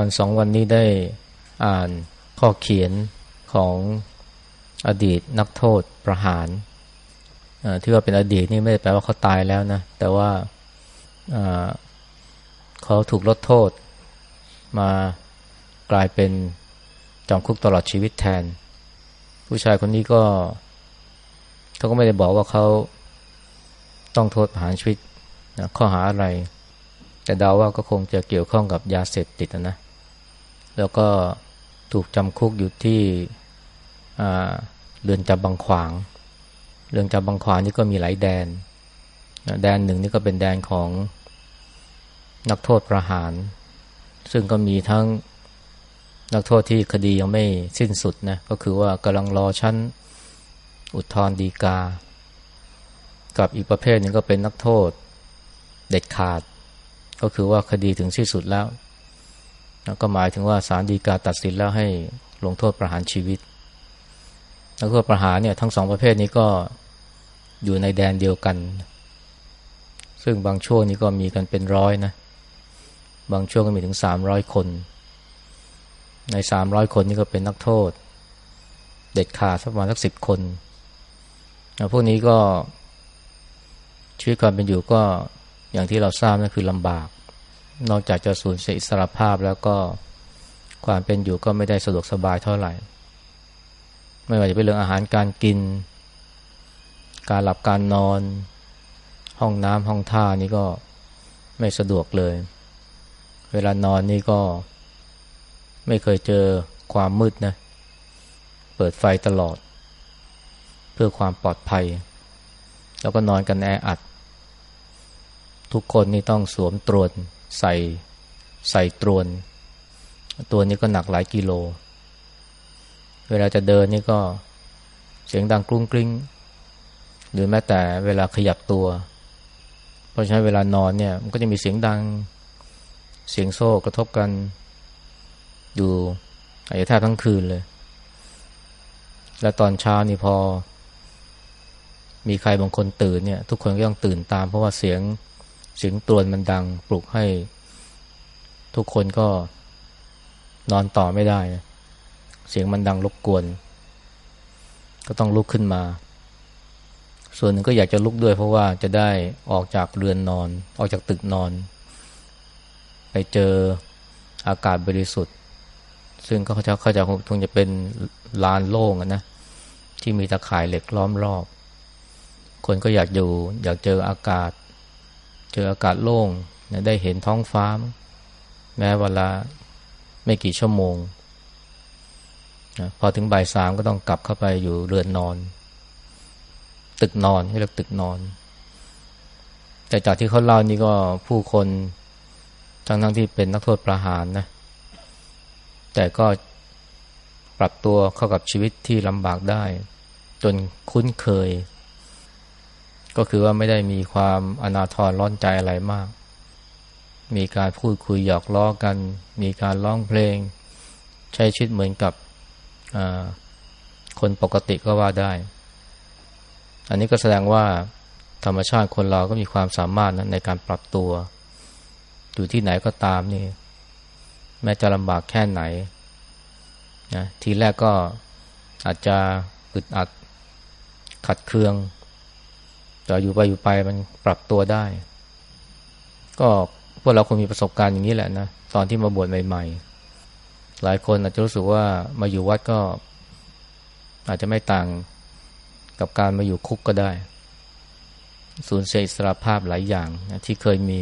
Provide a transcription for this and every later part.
วันสองวันนี้ได้อ่านข้อเขียนของอดีตนักโทษประหารที่ว่าเป็นอดีตนี่ไม่ได้แปลว่าเขาตายแล้วนะ แต่ว่าเขาถูกลดโทษ มากลายเป็นจำคุกตลอดชีวิตแทน ผู้ชายคนนี้ก็เขาก็ไม่ได้บอกว่าเขาต้องโทษประหารชีวิตข้อหาอะไร แต่เดาว่าก็คงจะเกี่ยวข้องกับยาเสพติดนะ แล้วก็ถูกจำคุกอยู่ที่เรือนจำบางขวาง เรือนจำบางขวางนี่ก็มีหลายแดน แดนหนึ่งนี่ก็เป็นแดนของนักโทษประหาร ซึ่งก็มีทั้งนักโทษที่คดียังไม่สิ้นสุดนะ ก็คือว่ากำลังรอชั้นอุทธรณ์ดีกา กับอีกประเภทหนึ่งก็เป็นนักโทษเด็ดขาด ก็คือว่าคดีถึงที่สุดแล้ว ก็หมายถึงว่าศาลฎีกาตัดสินแล้วให้ลงโทษประหารชีวิตนักโทษประหารเนี่ยทั้งสองประเภทนี้ก็อยู่ในแดนเดียวกัน ซึ่งบางช่วงนี้ก็มีกันเป็นร้อยนะ บางช่วงก็มีถึงสามร้อยคน ในสามร้อยคนนี้ก็เป็นนักโทษ เด็ดขาดสักประมาณสักสิบคนพวกนี้ก็ชีวิตความเป็นอยู่ก็อย่างที่เราทราบนั่นคือลำบาก นอกจากจะสูญเสียอิสรภาพแล้วก็ความเป็นอยู่ก็ไม่ได้สะดวกสบายเท่าไหร่ ไม่ว่าจะเป็นเรื่องอาหารการกิน การหลับการนอน ห้องน้ำห้องท่านี่ก็ไม่สะดวกเลย เวลานอนนี่ก็ไม่เคยเจอความมืดนะ เปิดไฟตลอด เพื่อความปลอดภัย แล้วก็นอนกันแออัด ทุกคนนี่ต้องสวมตรวน ใส่ใส่ตรวน ตัวนี้ก็หนักหลายกิโล เวลาจะเดินนี่ก็เสียงดังกรุ้งกริ้ง หรือแม้แต่เวลาขยับตัว เพราะฉะนั้นเวลานอนเนี่ย มันก็จะมีเสียงดังเสียงโซ่กระทบกัน อยู่อาจจะแทบทั้งคืนเลย และตอนเช้านี่พอ มีใครบางคนตื่นเนี่ย ทุกคนก็ต้องตื่นตาม เพราะว่าเสียง เสียงตรวนมันดังปลุกให้ ทุกคนก็นอนต่อไม่ได้เสียงมันดังรบกวน ก็ต้องลุกขึ้นมา ส่วนหนึ่งก็อยากจะลุกด้วยเพราะว่าจะได้ออกจากเรือนนอน ออกจากตึกนอน ไปเจออากาศบริสุทธิ์ ซึ่งก็เขาจะเขาจะคงจะเป็นลานโล่งนะที่มีตะข่ายเหล็กล้อมรอบ คนก็อยากอยู่ อยากเจออากาศ เจออากาศโล่งได้เห็นท้องฟ้า แม้เวลาไม่กี่ชั่วโมงนะพอถึงบ่ายสามก็ต้องกลับเข้าไปอยู่เรือนนอน ตึกนอนเรียกตึกนอน แต่จากที่เขาเล่านี่ก็ผู้คนทั้งทั้งที่เป็นนักโทษประหารนะ แต่ก็ปรับตัวเข้ากับชีวิตที่ลำบากได้ จนคุ้นเคย ก็คือว่าไม่ได้มีความอนาทรร้อนใจอะไรมาก มีการพูดคุยหยอกล้อกัน มีการร้องเพลง ใช้ชีวิตเหมือนกับคนปกติก็ว่าได้ อันนี้ก็แสดงว่าธรรมชาติคนเราก็มีความสามารถนะในการปรับตัว อยู่ที่ไหนก็ตามนี่ แม้จะลำบากแค่ไหนนะทีแรกก็อาจจะอึดอัดขัดเคือง แต่อยู่ไปอยู่ไปมันปรับตัวได้ ก็พวกเราคงมีประสบการณ์อย่างนี้แหละนะตอนที่มาบวชใหม่ ๆ หลายคนอาจจะรู้สึกว่ามาอยู่วัดก็ อาจจะไม่ต่างกับการมาอยู่คุกก็ได้ สูญเสียอิสรภาพหลายอย่างนะที่เคยมี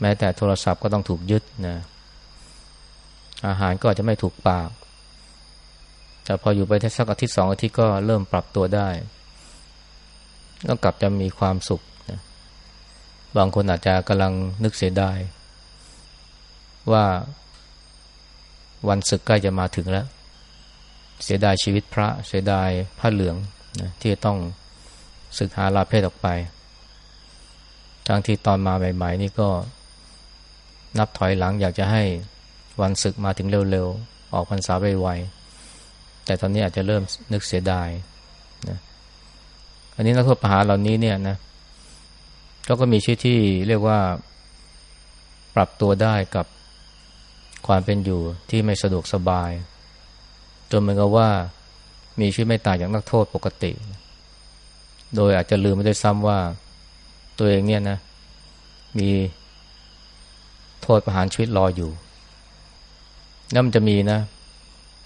แม้แต่โทรศัพท์ก็ต้องถูกยึดนะอาหารก็อาจจะไม่ถูกปากแต่พออยู่ไปแค่สักอาทิตย์สองอาทิตย์ก็เริ่มปรับตัวได้ ก็กลับจะมีความสุขนะบางคนอาจจะกำลังนึกเสียดายว่าวันศึกใกล้จะมาถึงแล้ว เสียดายชีวิตพระ เสียดายผ้าเหลืองนะที่ต้องศึกหาลาเพศออกไปทั้งที่ตอนมาใหม่ๆนี่ก็นับถอยหลังอยากจะให้วันศึกมาถึงเร็วๆ ออกพรรษาไวๆแต่ตอนนี้อาจจะเริ่มนึกเสียดาย อันนี้นักโทษประหารเหล่านี้เนี่ยนะเขาก็มีชีวิตที่เรียกว่าปรับตัวได้กับความเป็นอยู่ที่ไม่สะดวกสบาย จนเหมือนกับว่ามีชีวิตไม่ต่างจากนักโทษปกติ โดยอาจจะลืมไม่ได้ซ้ำว่าตัวเองเนี่ยนะ มีโทษประหารชีวิตรออยู่นั่นมันจะมีนะ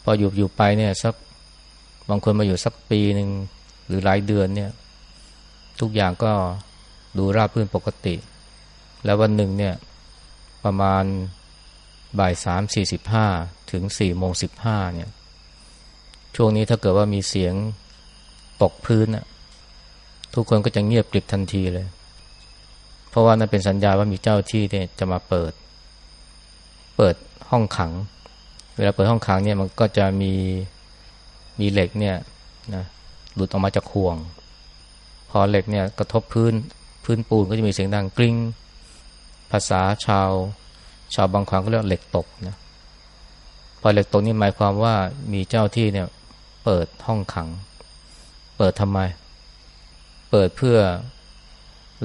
พออยู่อยู่ไปเนี่ยสักบางคนมาอยู่สักปีหนึ่ง หรือหลายเดือนเนี่ย ทุกอย่างก็ดูราบรื่นปกติ แล้ววันหนึ่งเนี่ย ประมาณบ่ายสามสี่สิบห้าถึงสี่โมงสิบห้าเนี่ย ช่วงนี้ถ้าเกิดว่ามีเสียงตกพื้นนะทุกคนก็จะเงียบกริบทันทีเลย เพราะว่านั่นเป็นสัญญาว่ามีเจ้าที่เนี่ยจะมาเปิด เปิดห้องขัง เวลาเปิดห้องขังเนี่ยมันก็จะมีมีเหล็กเนี่ยนะ หลุดออกมาจากห่วง พอเหล็กเนี่ยกระทบพื้นพื้นปูนก็จะมีเสียงดังกริ้งภาษาชาว ชาวบางขวางก็เรียกเหล็กตกนะพอเหล็กตกนี่หมายความว่ามีเจ้าที่เนี่ย เปิดห้องขัง เปิดทำไม เปิดเพื่อ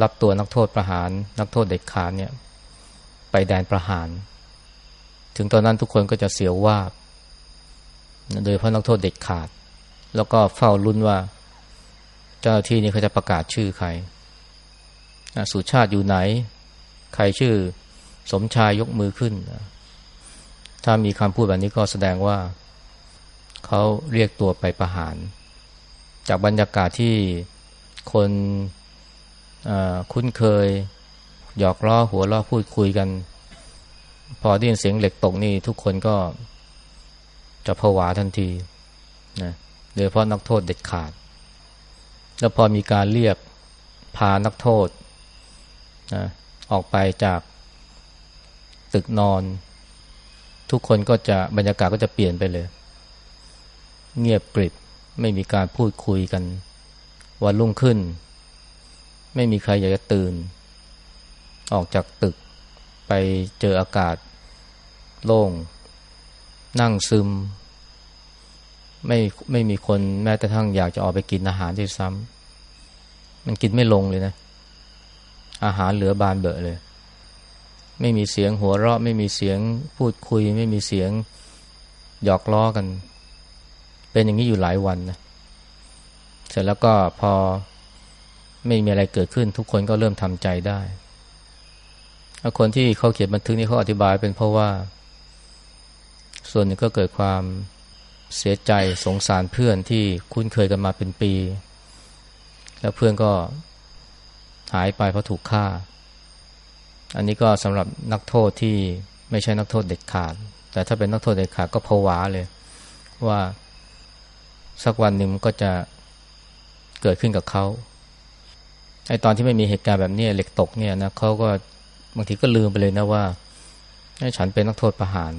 รับตัวนักโทษประหาร นักโทษเด็กขาดเนี่ย ไปแดนประหาร ถึงตอนนั้นทุกคนก็จะเสียวว่าโดยเพราะนักโทษเด็กขาด แล้วก็เฝ้าลุ้นว่า เจ้าที่นี่เขาจะประกาศชื่อใครสุชาติอยู่ไหน ใครชื่อสมชายยกมือขึ้น ถ้ามีคำพูดแบบนี้ก็แสดงว่า เขาเรียกตัวไปประหาร จากบรรยากาศที่คนคุ้นเคย หยอกล้อหัวล้อพูดคุยกัน พอได้ยินเสียงเหล็กตกนี่ ทุกคนก็จะผวาทันทีนะ โดยเพราะนักโทษเด็ดขาด แล้วพอมีการเรียกพานักโทษนะออกไปจากตึกนอน ทุกคนก็จะบรรยากาศก็จะเปลี่ยนไปเลย เงียบกริบไม่มีการพูดคุยกันวันรุ่งขึ้น ไม่มีใครอยากจะตื่น ออกจากตึกไปเจออากาศ โล่ง นั่งซึม ไม่ไม่มีคนแม้แต่ทั้งอยากจะออกไปกินอาหารที่ซ้ำมันกินไม่ลงเลยนะ อาหารเหลือบานเบอะเลย ไม่มีเสียงหัวเราะ ไม่มีเสียงพูดคุย ไม่มีเสียงหยอกล้อกัน เป็นอย่างนี้อยู่หลายวันนะเสร็จแล้วก็พอไม่มีอะไรเกิดขึ้น ทุกคนก็เริ่มทำใจได้คนที่เขาเขียนบันทึกนี้เขาอธิบายเป็นเพราะว่า ส่วนหนึ่งก็เกิดความ เสียใจสงสารเพื่อนที่คุ้นเคยกันมาเป็นปี แล้วเพื่อนก็หายไปเพราะถูกฆ่า อันนี้ก็สำหรับนักโทษที่ไม่ใช่นักโทษเด็ดขาด แต่ถ้าเป็นนักโทษเด็ดขาดก็ผวาเลย ว่าสักวันหนึ่งก็จะเกิดขึ้นกับเขาไอตอนที่ไม่มีเหตุการณ์แบบนี้เหล็กตกเนี่ยนะเขาก็บางทีก็ลืมไปเลยนะว่าฉันเป็นนักโทษประหาร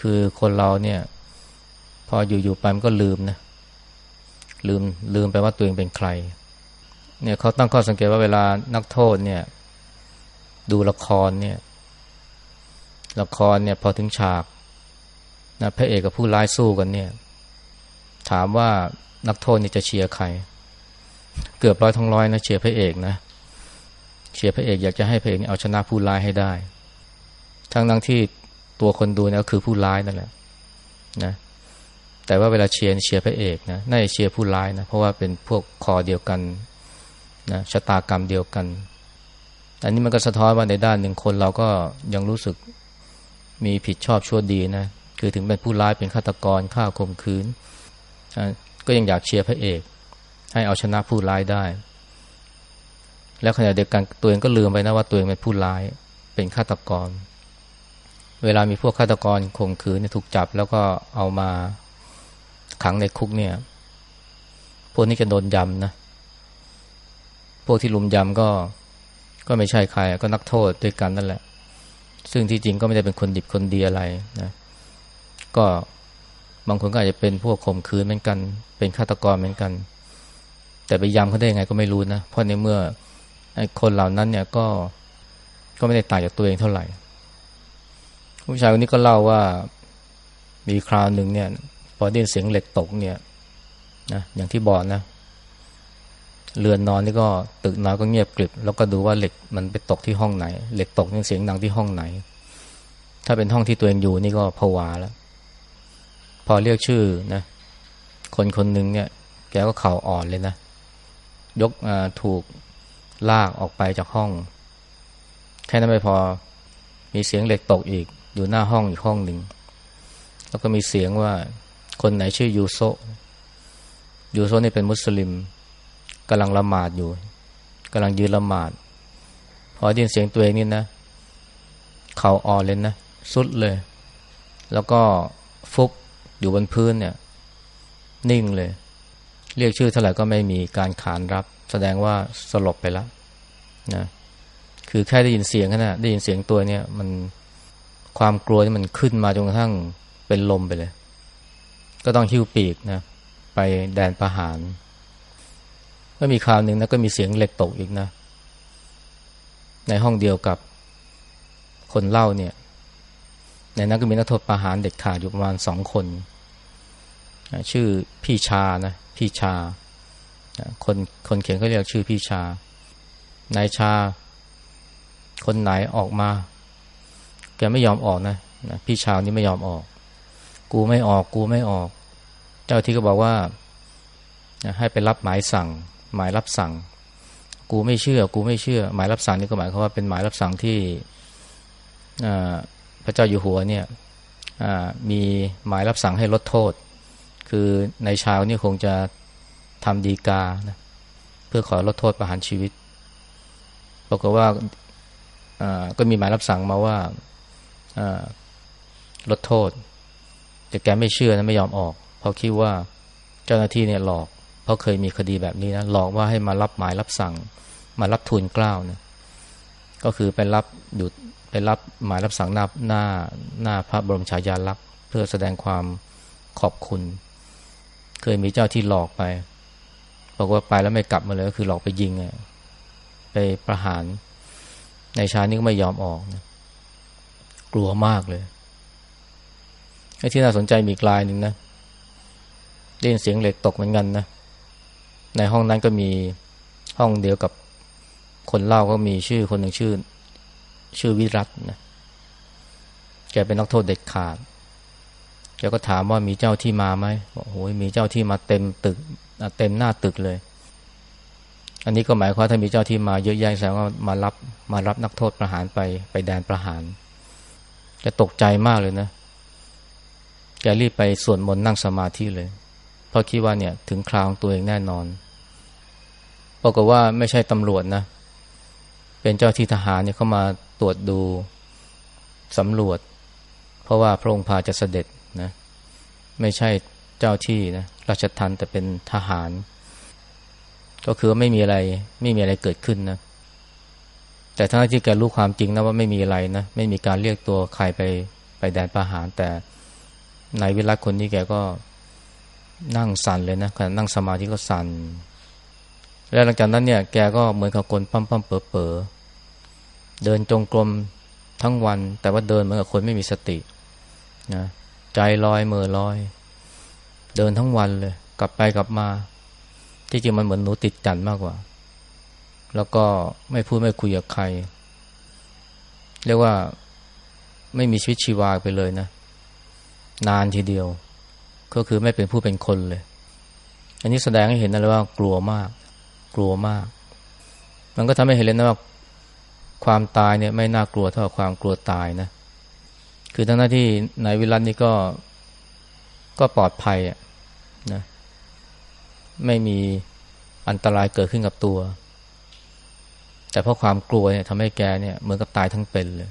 คือคนเราเนี่ย ออยู่ๆไปมันก็ลืมนะลืมลืมไปว่าตัวเองเป็นใคร เนี่ยเขาตั้งข้อสังเกตว่าเวลานักโทษเนี่ย ดูละครเนี่ย ละครเนี่ยพอถึงฉากนะพระเอกกับผู้ร้ายสู้กันเนี่ย ถามว่านักโทษนี่จะเชียร์ใคร เกือบร้อยทั้งร้อยนะเชียร์พระเอกนะเชียร์พระเอกอยากจะให้พระเอกเอาชนะผู้ร้ายให้ได้ ทั้งนั้งที่ตัวคนดูเนี่ยก็คือผู้ร้ายนั่นแหละนะ แต่ว่าเวลาเชียร์เชียร์พระเอกนะน่าจะเชียร์ผู้ร้ายนะเพราะว่าเป็นพวกคอเดียวกันนะชะตากรรมเดียวกันอันนี้มันก็สะท้อนว่าในด้านหนึ่งคนเราก็ยังรู้สึกมีผิดชอบชั่วดีนะคือถึงเป็นผู้ร้ายเป็นฆาตกรฆ่าข่มขืนก็ยังอยากเชียร์พระเอก ให้เอาชนะผู้ร้ายได้ แล้วขณะเดียวกันตัวเองก็ลืมไปนะว่าตัวเองเป็นผู้ร้ายเป็นฆาตกร เวลามีพวกฆาตกรข่มขืนถูกจับแล้วก็เอามา ขังในคุกเนี่ย พวกนี้จะโดนยำนะ พวกที่ลุมยำก็ ก็ไม่ใช่ใคร ก็นักโทษด้วยกันนั่นแหละ ซึ่งที่จริงก็ไม่ได้เป็นคนดิบคนดีอะไรนะ ก็บางคนก็อาจจะเป็นพวกข่มขืนเหมือนกัน เป็นฆาตกรเหมือนกัน แต่ไปยำเขาได้ยังไงก็ไม่รู้นะ เพราะในเมื่อคนเหล่านั้นเนี่ยก็ก็ไม่ได้ต่างจากตัวเองเท่าไหร่ผู้ชายคนนี้ก็เล่าว่ามีคราวหนึ่งเนี่ย อได้เสียงเหล็กตกเนี่ยนะอย่างที่บอกนะ เรือนนอนนี่ก็ตึกนอนก็เงียบกริบ แล้วก็ดูว่าเหล็กมันไปตกที่ห้องไหน เหล็กตกนี่เสียงดังที่ห้องไหน ถ้าเป็นห้องที่ตัวเองอยู่นี่ก็ผวาแล้ว พอเรียกชื่อนะ คนคนหนึ่งเนี่ย แกก็เข่าอ่อนเลยนะ ยกถูกลากออกไปจากห้อง แค่นั้นไม่พอ มีเสียงเหล็กตกอีก อยู่หน้าห้องอีกห้องหนึ่ง แล้วก็มีเสียงว่า คนไหนชื่อยูโซยูโซนี่เป็นมุสลิมกำลังละหมาดอยู่กำลังยืนละหมาด พอได้ยินเสียงตัวเองนี่นะเข่าอ่อนเลยนะสุดเลย แล้วก็ฟุบอยู่บนพื้นเนี่ย นิ่งเลย เรียกชื่อเท่าไหร่ก็ไม่มีการขานรับ แสดงว่าสลบไปแล้วนะคือแค่ได้ยินเสียงแค่นะได้ยินเสียงตัวเนี่ย มันความกลัวนี่มันขึ้นมาจนกระทั่งเป็นลมไปเลย ก็ต้องหิ้วปีกนะไปแดนประหารก็มีคราวหนึ่งนะก็มีเสียงเหล็กตกอีกนะ ในห้องเดียวกับคนเล่าเนี่ย ในนั้นก็มีนักโทษประหารเด็ดขาดอยู่ประมาณสองคนชื่อพี่ชานะพี่ชาคนคนเขียนเขาเรียกชื่อพี่ชานายชา คนไหนออกมา แกไม่ยอมออกนะนะพี่ชานี่ไม่ยอมออก กูไม่ออกกูไม่ออก เจ้าที่ก็บอกว่าให้ไปรับหมายสั่ง หมายรับสั่ง กูไม่เชื่อ กูไม่เชื่อ หมายรับสั่งนี่ก็หมายความว่าเป็นหมายรับสั่งที่พระเจ้าอยู่หัวเนี่ยมีหมายรับสั่งให้ลดโทษ คือในชาวนี่คงจะทำดีกานะเพื่อขอลดโทษประหารชีวิตบอกฏว่าก็มีหมายรับสั่งมาว่าลดโทษ แต่แกไม่เชื่อนะไม่ยอมออก เพราะคิดว่าเจ้าหน้าที่เนี่ยหลอก เพราะเคยมีคดีแบบนี้นะหลอกว่าให้มารับหมายรับสั่ง มารับทุนกล้าวนะก็คือไปรับอยู่ไปรับหมายรับสั่งหน้าหน้าหน้าพระบรมฉายาลักษณ์เพื่อแสดงความขอบคุณ เคยมีเจ้าที่หลอกไปบอกว่าไปแล้วไม่กลับมาเลยก็คือหลอกไปยิงไปประหารในชานี่ก็ไม่ยอมออกนะกลัวมากเลย ไอ้ที่น่าสนใจมีกลายหนึ่งนะได้ยินเสียงเหล็กตกเหมือนกันนะในห้องนั้นก็มีห้องเดียวกับคนเล่าก็มีชื่อคนหนึ่งชื่อ ชื่อวิรัตนะแกเป็นนักโทษเด็ดขาดแกก็ถามว่ามีเจ้าที่มาไหมบอกโอ้ยมีเจ้าที่มาเต็มตึกเต็มหน้าตึกเลย อันนี้ก็หมายความถ้ามีเจ้าที่มาเยอะแยะแสดงว่ามารับมารับนักโทษประหารไปไปแดนประหารแกตกใจมากเลยนะ แกรีบไปสวดมนต์นั่งสมาธิเลย เพราะคิดว่าเนี่ยถึงคราวของตัวเองแน่นอนปรากฏว่าไม่ใช่ตำรวจนะ เป็นเจ้าที่ทหารเนี่ยเข้ามาตรวจดูสำรวจ เพราะว่าพระองค์พาจะเสด็จนะ ไม่ใช่เจ้าที่นะราชทันแต่เป็นทหาร ก็คือไม่มีอะไรไม่มีอะไรเกิดขึ้นนะ แต่ทั้งที่แกรู้ความจริงนะว่าไม่มีอะไรนะ ไม่มีการเรียกตัวใครไปไปแดนประหารแต่ นายวิรัตคนนี้แกก็นั่งสั่นเลยนะขณะนั่งสมาธิก็สั่น แล้วหลังจากนั้นเนี่ยแกก็เหมือนกับคนปั้มปั้มเป๋อเป๋อเดินจงกรมทั้งวัน แต่ว่าเดินเหมือนกับคนไม่มีสตินะใจลอยเมื่อลอย เดินทั้งวันเลย กลับไปกลับมา ที่จริงมันเหมือนหนูติดจันมากกว่า แล้วก็ไม่พูดไม่คุยกับใคร เรียกว่าไม่มีชีวิตชีวาไปเลยนะ นานทีเดียว ก็คือไม่เป็นผู้เป็นคนเลย อันนี้แสดงให้เห็นนะว่ากลัวมาก กลัวมาก มันก็ทำให้เห็นเลยนะว่าความตายเนี่ยไม่น่ากลัวเท่าความกลัวตายนะ คือทั้งหน้าที่นายวิรัตนี่ก็ก็ปลอดภัยอะนะไม่มีอันตรายเกิดขึ้นกับตัว แต่เพราะความกลัวเนี่ยทำให้แกเนี่ยเหมือนกับตายทั้งเป็นเลย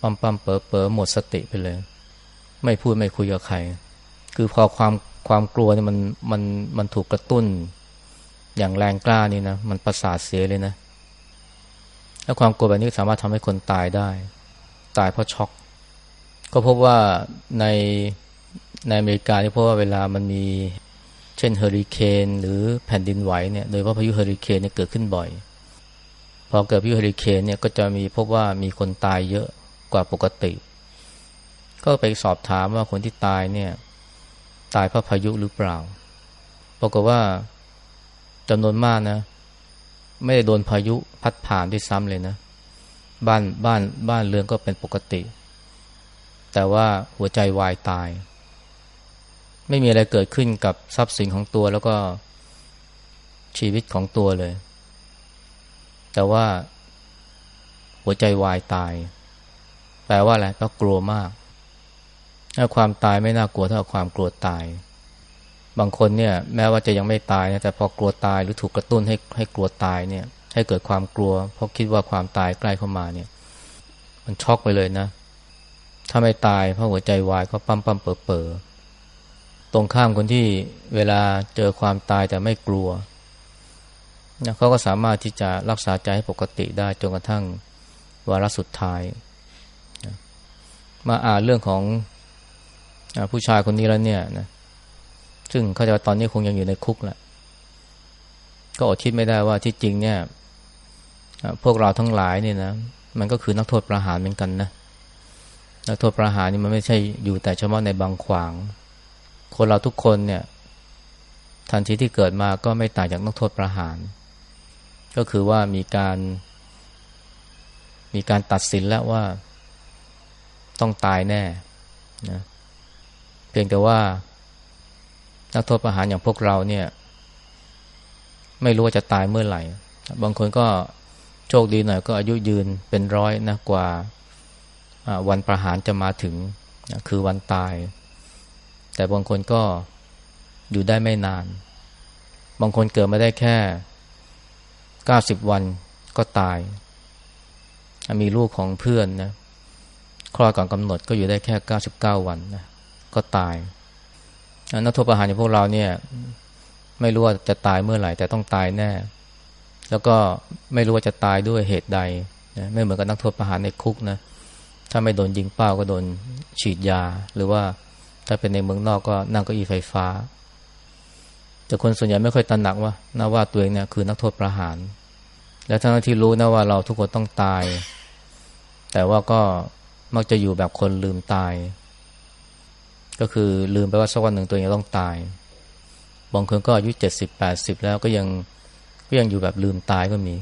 ปั๊มปั๊มเป๋อเป๋อหมดสติไปเลย ไม่พูดไม่คุยกับใคร คือพอความความกลัวเนี่ยมันมันมันถูกกระตุ้น อย่างแรงกล้านี่นะมันประสาทเสียเลยนะและความกลัวแบบนี้สามารถทำให้คนตายได้ ตายเพราะช็อก ก็พบว่าในในอเมริกาที่พบว่าเวลามันมีเช่นเฮอริเคนหรือแผ่นดินไหวเนี่ยโดยเฉพาะพายุเฮอริเคนเนี่ยเกิดขึ้นบ่อย พอเกิดพายุเฮอริเคนเนี่ยก็จะมีพบว่ามีคนตายเยอะกว่าปกติ ก็ไปสอบถามว่าคนที่ตายเนี่ย ตายเพราะพายุหรือเปล่าปรากฏว่าจำนวนมากนะ ไม่ได้โดนพายุพัดผ่านด้วยซ้ำเลยนะ บ้านบ้านบ้านเรือนก็เป็นปกติ แต่ว่าหัวใจวายตาย ไม่มีอะไรเกิดขึ้นกับทรัพย์สินของตัวแล้วก็ชีวิตของตัวเลย แต่ว่าหัวใจวายตาย แปลว่าอะไรแปลกลัวมาก ความตายไม่น่ากลัวเท่าความกลัวตาย บางคนเนี่ย แม้ว่าจะยังไม่ตายนะแต่พอกลัวตายหรือถูกกระตุ้นให้ให้กลัวตายเนี่ย ให้เกิดความกลัว เพราะคิดว่าความตายใกล้เข้ามาเนี่ย มันช็อกไปเลยนะ ถ้าไม่ตายเพราะหัวใจวายก็ปั๊มปั๊มเป๋อเป๋อตรงข้ามคนที่เวลาเจอความตายแต่ไม่กลัวนะเขาก็สามารถที่จะรักษาใจให้ปกติได้จนกระทั่งวาระสุดท้ายนะมาอ่านเรื่องของ ผู้ชายคนนี้แล้วเนี่ยนะซึ่งเขาจะตอนนี้คงยังอยู่ในคุกแหละก็อดคิดไม่ได้ว่าที่จริงเนี่ยพวกเราทั้งหลายเนี่ยนะมันก็คือนักโทษประหารเหมือนกันนะนักโทษประหารนี่มันไม่ใช่อยู่แต่เฉพาะในบางขวาง คนเราทุกคนเนี่ย ทันทีที่เกิดมาก็ไม่ต่างจากนักโทษประหาร ก็คือว่ามีการ มีการตัดสินแล้วว่า ต้องตายแน่นะ เพียงแต่ว่า นักโทษประหารอย่างพวกเราเนี่ย ไม่รู้ว่าจะตายเมื่อไหร่ บางคนก็โชคดีหน่อยก็อายุยืนเป็นร้อยนะกว่าวันประหารจะมาถึงคือวันตาย แต่บางคนก็อยู่ได้ไม่นาน บางคนเกิดมาได้แค่เก้าสิบวันก็ตาย มีลูกของเพื่อนนะคลอดก่อนกำหนดก็อยู่ได้แค่เก้าสิบเก้าวันนะ ก็ตายนักโทษประหารอย่างพวกเราเนี่ย ไม่รู้ว่าจะตายเมื่อไหร่ แต่ต้องตายแน่ แล้วก็ไม่รู้ว่าจะตายด้วยเหตุใดนะไม่เหมือนกับนักโทษประหารในคุกนะถ้าไม่โดนยิงเป้าก็โดนฉีดยา หรือว่าถ้าเป็นในเมืองนอกก็นั่งเก้าอี้ไฟฟ้า แต่คนส่วนใหญ่ไม่ค่อยตระหนักว่านะว่าตัวเองเนี่ยคือนักโทษประหาร และทั้งที่รู้นะว่าเราทุกคนต้องตาย แต่ว่าก็มักจะอยู่แบบคนลืมตาย ก็คือลืมไปว่าสักวันหนึ่งตัวเองต้องตาย บางคนก็อายุเจ็ดสิบแปดสิบแล้วก็ยังก็ยังอยู่แบบลืมตายก็มี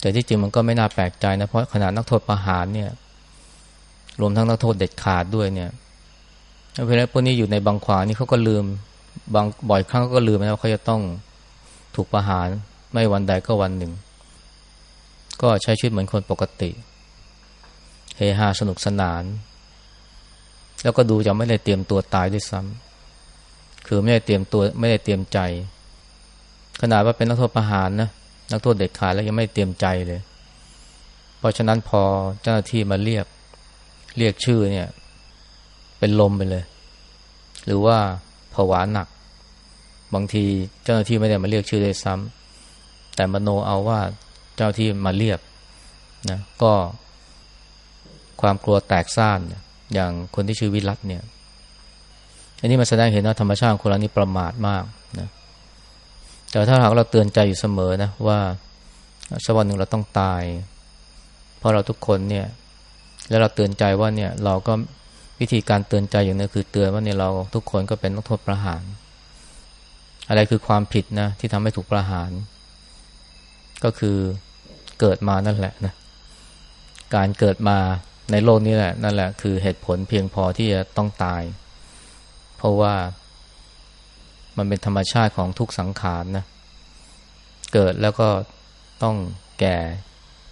แต่ที่จริงมันก็ไม่น่าแปลกใจนะ เพราะขนาดนักโทษประหารเนี่ย รวมทั้งนักโทษเด็ดขาดด้วยเนี่ยเวลาพวกนี้อยู่ในบางขวางนี่เขาก็ลืม บางบ่อยครั้งก็ลืมนะว่าเขาจะต้องถูกประหาร ไม่วันใดก็วันหนึ่ง ก็ใช้ชีวิตเหมือนคนปกติ เฮฮาสนุกสนาน แล้วก็ดูจะไม่ได้เตรียมตัวตายด้วยซ้ำคือไม่ได้เตรียมตัวไม่ได้เตรียมใจ ขนาดว่าเป็นนักโทษประหารนะนักโทษเด็ดขาดแล้วยังไม่เตรียมใจเลย เพราะฉะนั้นพอเจ้าหน้าที่มาเรียกเรียกชื่อเนี่ย เป็นลมไปเลย หรือว่าผวาหนัก บางทีเจ้าหน้าที่ไม่ได้มาเรียกชื่อด้วยซ้ำแต่มโนเอาว่าเจ้าที่มาเรียกนะก็ความกลัวแตกซ่านเนี่ย อย่างคนที่ชื่อวิรัตเนี่ย อันนี้มาแสดงเห็นว่าธรรมชาติคนเรานี่ประมาทมากนะแต่ถ้าหากเราเตือนใจอยู่เสมอนะว่าสักวันหนึ่งเราต้องตาย เพราะเราทุกคนเนี่ย แล้วเราเตือนใจว่าเนี่ย เราก็วิธีการเตือนใจอย่างนี้คือเตือนว่าเนี่ยเราทุกคนก็เป็นนักโทษประหาร อะไรคือความผิดนะที่ทำให้ถูกประหาร ก็คือเกิดมานั่นแหละนะการเกิดมา ในโลกนี้แหละนั่นแหละคือเหตุผลเพียงพอที่จะต้องตาย เพราะว่ามันเป็นธรรมชาติของทุกสังขารนะ เกิดแล้วก็ต้องแก่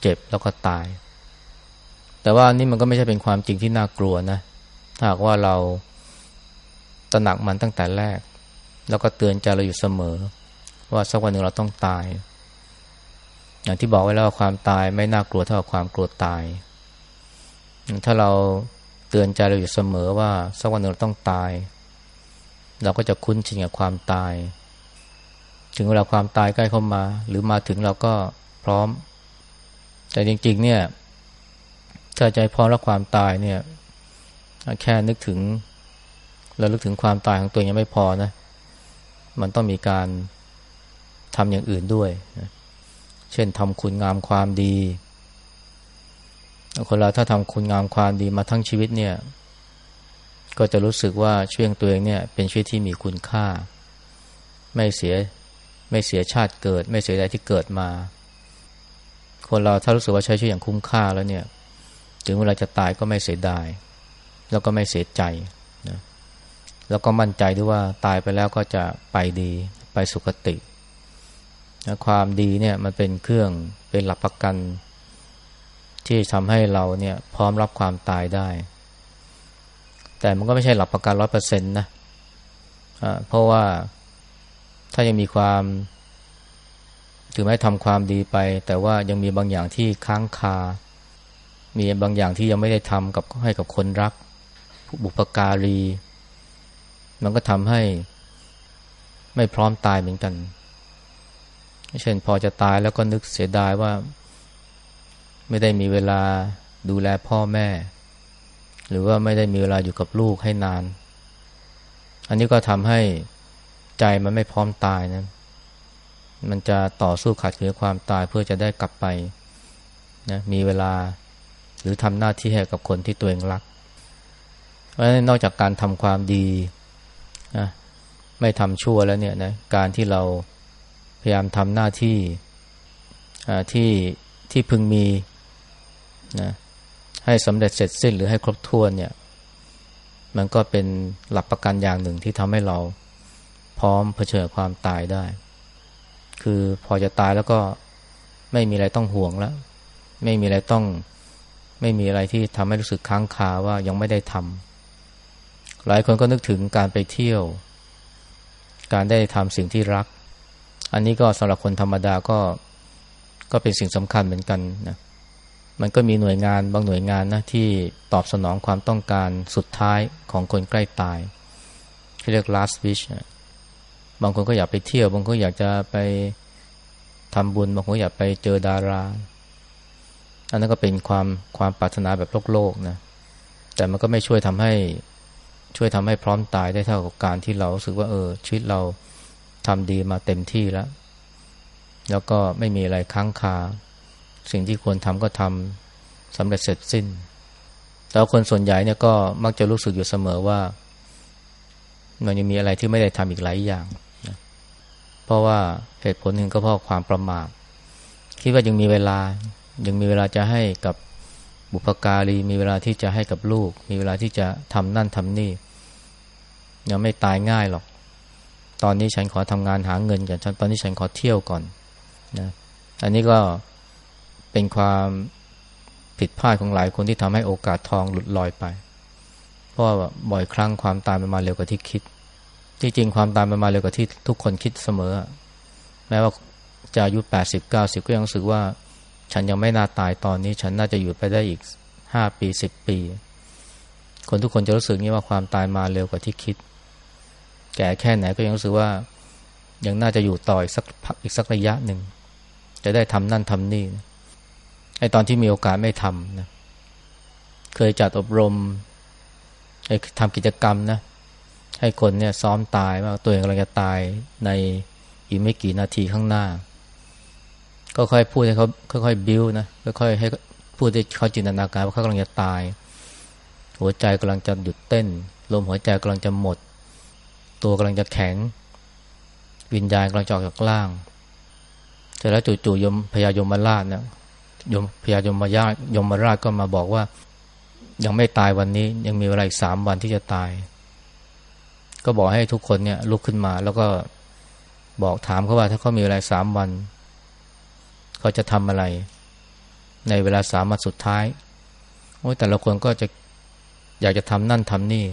เจ็บแล้วก็ตาย แต่ว่านี่มันก็ไม่ใช่เป็นความจริงที่น่ากลัวนะ ถ้าหากว่าเราตระหนักมันตั้งแต่แรก แล้วก็เตือนใจเราอยู่เสมอ ว่าสักวันหนึ่งเราต้องตาย อย่างที่บอกไว้แล้วความตายไม่น่ากลัวเท่าความกลัวตาย ถ้าเราเตือนใจเราอยู่เสมอว่าสักวันหนึ่งเราต้องตาย เราก็จะคุ้นชินกับความตาย ถึงเวลาความตายใกล้เข้ามา หรือมาถึงเราก็พร้อม แต่จริง ๆ เนี่ย ถ้าใจพร้อมรับความตายเนี่ย แค่นึกถึงเราลึกถึงความตายของตัวยังไม่พอนะ มันต้องมีการทำอย่างอื่นด้วยนะเช่นทำคุณงามความดี คนเราถ้าทำคุณงามความดีมาทั้งชีวิตเนี่ย ก็จะรู้สึกว่าชีวิตตัวเองเนี่ย เป็นชีวิตที่มีคุณค่า ไม่เสียไม่เสียชาติเกิด ไม่เสียใจที่เกิดมา คนเราถ้ารู้สึกว่าใช้ชีวิตอย่างคุ้มค่าแล้วเนี่ย ถึงเวลาจะตายก็ไม่เสียดาย แล้วก็ไม่เสียใจนะแล้วก็มั่นใจด้วยว่าตายไปแล้วก็จะไปดีไปสุคตินะความดีเนี่ยมันเป็นเครื่องเป็นหลักประกัน ที่ทำให้เราเนี่ยพร้อมรับความตายได้ แต่มันก็ไม่ใช่หลักประกันร้อยเปอร์เซ็นต์นะะเพราะว่าถ้ายังมีความถึงแม้ทำความดีไป แต่ว่ายังมีบางอย่างที่ค้างคา มีบางอย่างที่ยังไม่ได้ทำกับให้กับคนรัก ผู้บุปการี มันก็ทำให้ไม่พร้อมตายเหมือนกัน เช่นพอจะตายแล้วก็นึกเสียดายว่า ไม่ได้มีเวลาดูแลพ่อแม่ หรือว่าไม่ได้มีเวลาอยู่กับลูกให้นาน อันนี้ก็ทำให้ใจมันไม่พร้อมตายนะมันจะต่อสู้ขัดขืนความตายเพื่อจะได้กลับไปนะมีเวลาหรือทำหน้าที่ให้กับคนที่ตัวเองรัก เพราะฉะนั้นนอกจากการทำความดีนะไม่ทำชั่วแล้วเนี่ยนะการที่เราพยายามทำหน้าที่ที่ที่พึงมี นะให้สำเร็จเสร็จสิ้นหรือให้ครบถ้วนเนี่ย มันก็เป็นหลักประกันอย่างหนึ่งที่ทำให้เราพร้อมเผชิญความตายได้ คือพอจะตายแล้วก็ไม่มีอะไรต้องห่วงแล้ว ไม่มีอะไรต้องไม่มีอะไรที่ทำให้รู้สึกค้างคาว่ายังไม่ได้ทำหลายคนก็นึกถึงการไปเที่ยว การได้ทำสิ่งที่รัก อันนี้ก็สำหรับคนธรรมดาก็ก็เป็นสิ่งสำคัญเหมือนกันนะ มันก็มีหน่วยงานบางหน่วยงานนะที่ตอบสนองความต้องการสุดท้ายของคนใกล้ตายที่เรียก last wish บางคนก็อยากไปเที่ยว บางคนอยากจะไปทำบุญ บางคนอยากไปเจอดารา อันนั้นก็เป็นความความปรารถนาแบบโลกโลกนะ แต่มันก็ไม่ช่วยทำให้ช่วยทำให้พร้อมตายได้เท่ากับการที่เราสึกว่าเออชีวิตเราทำดีมาเต็มที่แล้ว แล้วก็ไม่มีอะไรค้างคา สิ่งที่ควรทำก็ทำสำเร็จเสร็จสิ้น แต่คนส่วนใหญ่เนี่ยก็มักจะรู้สึกอยู่เสมอว่า มันยังมีอะไรที่ไม่ได้ทำอีกหลายอย่างนะเพราะว่าเหตุผลหนึ่งก็เพราะความประมาทคิดว่ายังมีเวลายังมีเวลาจะให้กับบุพการีมีเวลาที่จะให้กับลูก มีเวลาที่จะทำนั่นทำนี่ ยังไม่ตายง่ายหรอก ตอนนี้ฉันขอทำงานหาเงินก่อนตอนนี้ฉันขอเที่ยวก่อนนะอันนี้ก็ เป็นความผิดพลาดของหลายคนที่ทำให้โอกาสทองหลุดลอยไป เพราะว่าบ่อยครั้งความตายมันมาเร็วกว่าที่คิด ที่จริงความตายมันมาเร็วกว่าที่ทุกคนคิดเสมอ แม้ว่าจะอายุแปดสิบเก้าสิบก็ยังรู้สึกว่า ฉันยังไม่น่าตายตอนนี้ ฉันน่าจะอยู่ไปได้อีกห้าปีสิบปี คนทุกคนจะรู้สึกนี้ว่าความตายมาเร็วกว่าที่คิด แก่แค่ไหนก็ยังรู้สึกว่า ยังน่าจะอยู่ต่ออีกสักอีกสักระยะหนึ่งจะได้ทำนั่นทำนี่ ไอตอนที่มีโอกาสไม่ทำนะเคยจัดอบรมไอทำกิจกรรมนะ ให้คนเนี่ยซ้อมตายว่าตัวเองกำลังจะตายในอีกไม่กี่นาทีข้างหน้า ก็ค่อยพูดให้เขาค่อยๆบิ้วนะค่อยๆให้พูดให้เขาจินตนาการว่าเขากำลังจะตาย หัวใจกำลังจะหยุดเต้นลมหัวใจกำลังจะหมด ตัวกำลังจะแข็ง วิญญาณกำลังจออกจากล่างเสร็จแล้วจู่ๆยมพญายมมาราชนะ ยมพญายมมายายมาราชก็มาบอกว่า ยังไม่ตายวันนี้ ยังมีเวลาอีกสามวันที่จะตาย ก็บอกให้ทุกคนเนี่ยลุกขึ้นมา แล้วก็บอกถามเขาว่า ถ้าเขามีเวลาสามวัน เขาจะทำอะไร ในเวลาสามวันสุดท้ายโอ้แต่ละคนก็จะอยากจะทำนั่นทำนี่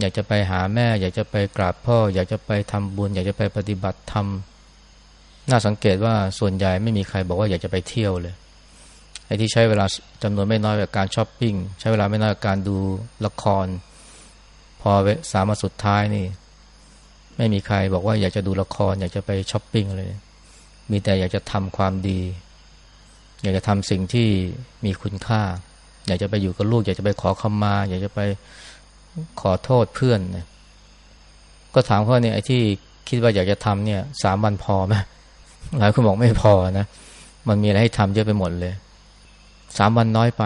อยากจะไปหาแม่ อยากจะไปกราบพ่อ อยากจะไปทำบุญ อยากจะไปปฏิบัติธรรม น่าสังเกตว่าส่วนใหญ่ไม่มีใครบอกว่าอยากจะไปเที่ยวเลยไอ้ที่ใช้เวลาจำนวนไม่น้อยกับการช้อปปิ้งใช้เวลาไม่น้อยกับการดูละคร พอสามาสุดท้ายนี่ ไม่มีใครบอกว่าอยากจะดูละคร อยากจะไปช้อปปิ้งเลย มีแต่อยากจะทำความดี อยากจะทำสิ่งที่มีคุณค่า อยากจะไปอยู่กับลูก อยากจะไปขอคำมา อยากจะไปขอโทษเพื่อนนี่ยก็ถามเขาเนี่ยไอ้ที่คิดว่าอยากจะทำเนี่ยสามวันพอไหม หลายคนบอกไม่พอนะมันมีอะไรให้ทำเยอะไปหมดเลยสามวันน้อยไป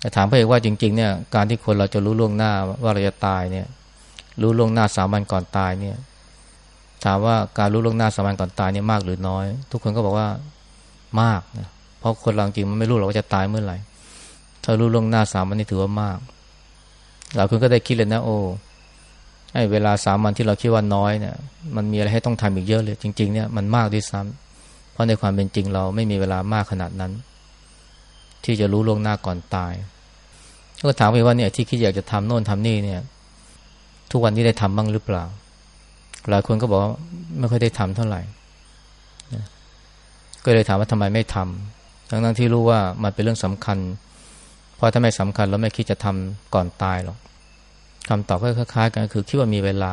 แต่ถามเขาเองว่าจริง ๆ เนี่ย การที่คนเราจะรู้ล่วงหน้าว่าเราจะตายเนี่ย รู้ล่วงหน้าสามวันก่อนตายเนี่ย ถามว่าการรู้ล่วงหน้าสามวันก่อนตายเนี่ยมากหรือน้อย ทุกคนก็บอกว่ามากนะเพราะคนเราจริงมันไม่รู้หรอกว่าจะตายเมื่อไหร่ถ้ารู้ล่วงหน้าสามวันนี่ถือว่ามากหลายคนก็ได้คิดเลยนะโอ้ ไอ้เวลาสามวันที่เราคิดว่าน้อยเนี่ยมันมีอะไรให้ต้องทำอีกเยอะเลย จริง ๆ เนี่ยมันมากด้วยซ้ำเพราะในความเป็นจริงเราไม่มีเวลามากขนาดนั้น ที่จะรู้ล่วงหน้าก่อนตาย ก็ถามไปว่าเนี่ยที่คิดอยากจะทำโน่นทำนี่เนี่ย ทุกวันนี้ได้ทำบ้างหรือเปล่า หลายคนก็บอกว่าไม่ค่อยได้ทำเท่าไหร่ก็เลยถามว่าทำไมไม่ทำทั้งนั้นที่รู้ว่ามันเป็นเรื่องสำคัญ เพราะถ้าไม่สำคัญเราไม่คิดจะทำก่อนตายหรอก คำตอบก็คล้ายๆกันคือคิดว่ามีเวลา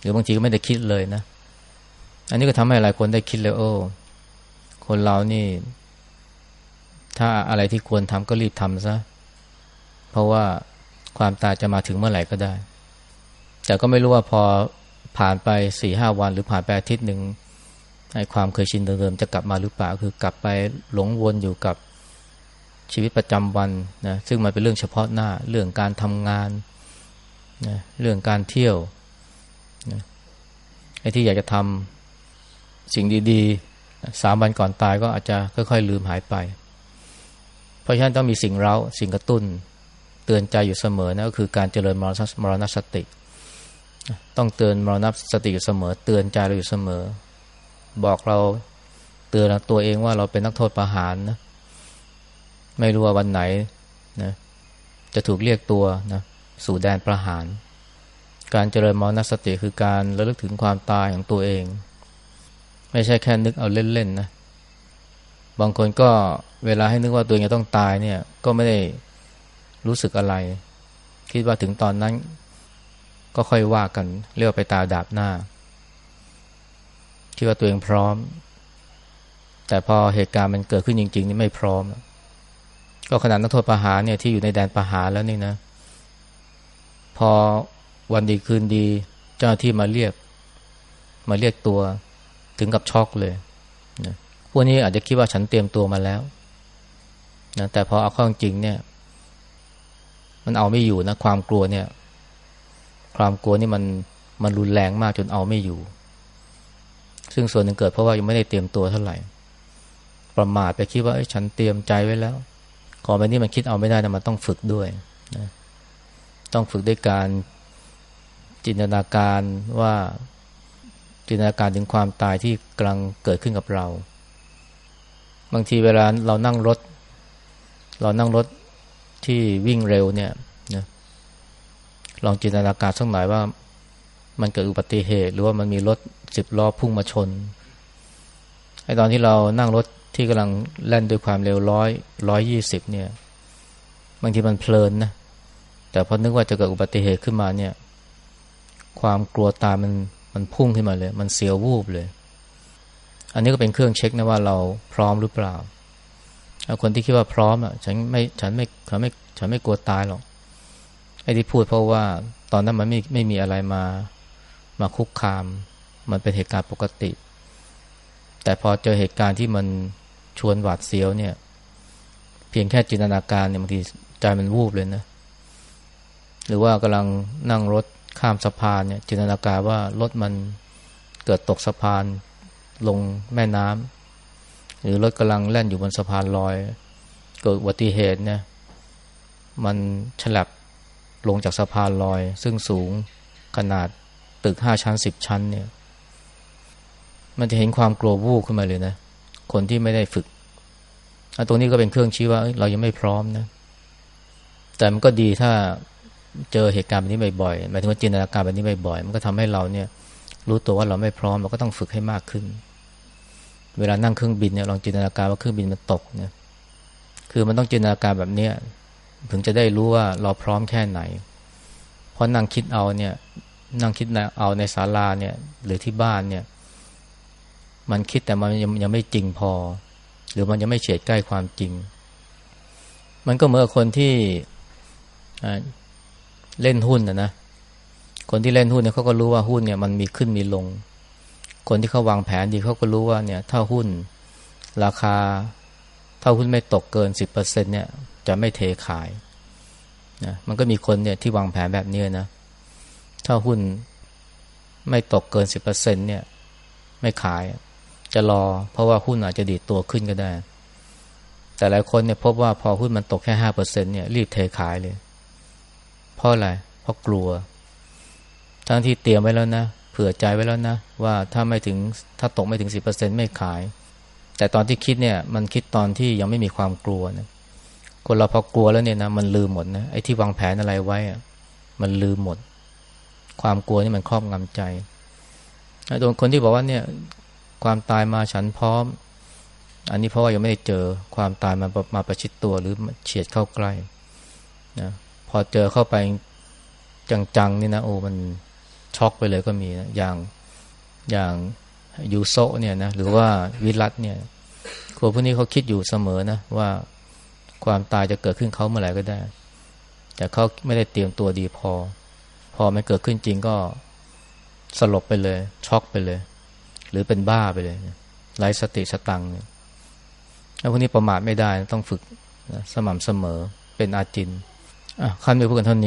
หรือบางทีก็ไม่ได้คิดเลยนะ อันนี้ก็ทำให้หลายคนได้คิดเลยโอ้คนเรานี่ ถ้าอะไรที่ควรทำก็รีบทำซะ เพราะว่าความตายจะมาถึงเมื่อไหร่ก็ได้ แต่ก็ไม่รู้ว่าพอผ่านไปสี่ห้าวัน หรือผ่านไปอาทิตย์หนึ่งไอ้ความเคยชินเดิมๆจะกลับมาหรือเปล่าคือกลับไปหลงวนอยู่กับ ชีวิตประจำวันนะซึ่งมันเป็นเรื่องเฉพาะหน้า เรื่องการทำงานนะเรื่องการเที่ยวนะไอ้ที่อยากจะทำสิ่งดีๆสามวันก่อนตายก็อาจจะค่อยๆลืมหายไป เพราะฉะนั้นต้องมีสิ่งเร้าสิ่งกระตุ้นเตือนใจอยู่เสมอนะก็คือการเจริญมรณสติ ต้องเตือนมรณสติอยู่เสมอ เตือนใจเราอยู่เสมอ บอกเราเตือนตัวเองว่าเราเป็นนักโทษประหารนะ ไม่รู้ว่าวันไหนนะจะถูกเรียกตัวนะสู่แดนประหาร การเจริญมรณสติคือการระลึกถึงความตายของตัวเอง ไม่ใช่แค่นึกเอาเล่นๆนะบางคนก็เวลาให้นึกว่าตัวเองจะต้องตายเนี่ย ก็ไม่ได้รู้สึกอะไร คิดว่าถึงตอนนั้นก็ค่อยว่ากันเรียกไปตาดาบหน้าคิดว่าตัวเองพร้อม แต่พอเหตุการณ์มันเกิดขึ้นจริง ๆ นี่ไม่พร้อม ก็ขนาดนักโทษประหารเนี่ยที่อยู่ในแดนประหารแล้วนี่นะ พอวันดีคืนดี เจ้าที่มาเรียก มาเรียกตัวถึงกับช็อกเลยนะพวกนี้อาจจะคิดว่าฉันเตรียมตัวมาแล้วนะแต่พอเอาข้อจริงเนี่ย มันเอาไม่อยู่นะ ความกลัวเนี่ย ความกลัวนี่มันมันรุนแรงมากจนเอาไม่อยู่ ซึ่งส่วนหนึ่งเกิดเพราะว่ายังไม่ได้เตรียมตัวเท่าไหร่ ประมาทไปคิดว่าฉันเตรียมใจไว้แล้ว ก่อนไปนี้มันคิดเอาไม่ได้นะมันต้องฝึกด้วยนะต้องฝึกด้วยการจินตนาการว่าจินตนาการถึงความตายที่กำลังเกิดขึ้นกับเรา บางทีเวลาเรานั่งรถ เรานั่งรถที่วิ่งเร็วเนี่ยนะลองจินตนาการสักหน่อยว่า มันเกิดอุบัติเหตุ หรือว่ามันมีรถสิบล้อพุ่งมาชนไอ้ตอนที่เรานั่งรถ ที่กำลังแล่นด้วยความเร็วร้อยร้อยยี่สิบเนี่ย บางทีมันเพลินนะ แต่พอนึกว่าจะเกิดอุบัติเหตุขึ้นมาเนี่ย ความกลัวตามันมันพุ่งขึ้นมาเลย มันเสียววูบเลย อันนี้ก็เป็นเครื่องเช็คนะว่าเราพร้อมหรือเปล่าคนที่คิดว่าพร้อมอะฉันไม่ฉันไม่ฉันไม่ฉันไม่กลัวตายหรอกไอ้ที่พูดเพราะว่าตอนนั้นมันไม่ไม่มีอะไรมามาคุกคาม มันเป็นเหตุการณ์ปกติ แต่พอเจอเหตุการณ์ที่มัน ชวนหวาดเสียวเนี่ย เพียงแค่จินตนาการเนี่ยบางทีใจมันวูบเลยนะ หรือว่ากำลังนั่งรถข้ามสะพานเนี่ย จินตนาการว่ารถมันเกิดตกสะพานลงแม่น้ำหรือรถกำลังแล่นอยู่บนสะพานลอย เกิดอุบัติเหตุเนี่ย มันฉลับลงจากสะพานลอย ซึ่งสูงขนาดตึกห้าชั้นสิบชั้นเนี่ย มันจะเห็นความกลัววูบขึ้นมาเลยนะ คนที่ไม่ได้ฝึกตรงนี้ก็เป็นเครื่องชี้ว่าเรายังไม่พร้อมนะ แต่มันก็ดีถ้าเจอเหตุการณ์แบบนี้บ่อยๆหมายถึงว่าจินตนาการแบบนี้บ่อยๆมันก็ทำให้เราเนี่ย รู้ตัวว่าเราไม่พร้อมเราก็ต้องฝึกให้มากขึ้น เวลานั่งเครื่องบินเนี่ยลองจินตนาการว่าเครื่องบินมันตกเนี่ย คือมันต้องจินตนาการแบบเนี้ยถึงจะได้รู้ว่าเราพร้อมแค่ไหน เพราะนั่งคิดเอาเนี่ย นั่งคิดเอาในศาลาเนี่ย หรือที่บ้านเนี่ย มันคิดแต่มันยังยังไม่จริงพอ หรือมันยังไม่เฉียดใกล้ความจริง มันก็เหมือนคนที่เล่นหุ้นนะนะคนที่เล่นหุ้นเนี่ยเขาก็รู้ว่าหุ้นเนี่ยมันมีขึ้นมีลง คนที่เขาวางแผนดีเขาก็รู้ว่าเนี่ย ถ้าหุ้นราคา ถ้าหุ้นไม่ตกเกินสิบเปอร์เซ็นเนี่ย จะไม่เทขายนะมันก็มีคนเนี่ยที่วางแผนแบบนี้นะถ้าหุ้นไม่ตกเกินสิบเปอร์เซ็นเนี่ย ไม่ขาย จะรอ เพราะว่าหุ้นอาจจะดีดตัวขึ้นก็ได้ แต่หลายคนเนี่ยพบว่าพอหุ้นมันตกแค่ห้าเปอร์เซ็นเนี่ยรีบเทขายเลย เพราะอะไร เพราะกลัว ทั้งที่เตรียมไว้แล้วนะ เผื่อใจไว้แล้วนะ ว่าถ้าไม่ถึงถ้าตกไม่ถึงสิบเปอร์เซ็นไม่ขาย แต่ตอนที่คิดเนี่ยมันคิดตอนที่ยังไม่มีความกลัวนะคนเราพอกลัวแล้วเนี่ยนะมันลืมหมดนะไอ้ที่วางแผนอะไรไว้อะมันลืมหมด ความกลัวนี่มันครอบงำใจโดนคนที่บอกว่าเนี่ย ความตายมาฉันพร้อม อันนี้เพราะว่ายังไม่ได้เจอความตายมามาประชิดตัวหรือเฉียดเข้าใกล้นะพอเจอเข้าไปจังๆนี่นะโอ้มันช็อกไปเลยก็มีนะอย่างอย่างยูโซเนี่ยนะหรือว่าวิรัตเนี่ยคนพวกนี้เขาคิดอยู่เสมอนะว่าความตายจะเกิดขึ้นเขาเมื่อไหร่ก็ได้ แต่เขาไม่ได้เตรียมตัวดีพอ พอมันเกิดขึ้นจริงก็สลบไปเลย ช็อกไปเลย หรือเป็นบ้าไปเลยไร้สติสตังเนี่ยแล้วพวกนี้ประมาทไม่ได้ต้องฝึกสม่ำเสมอเป็นอาจินอะขั้นไปพูดกันเท่านี้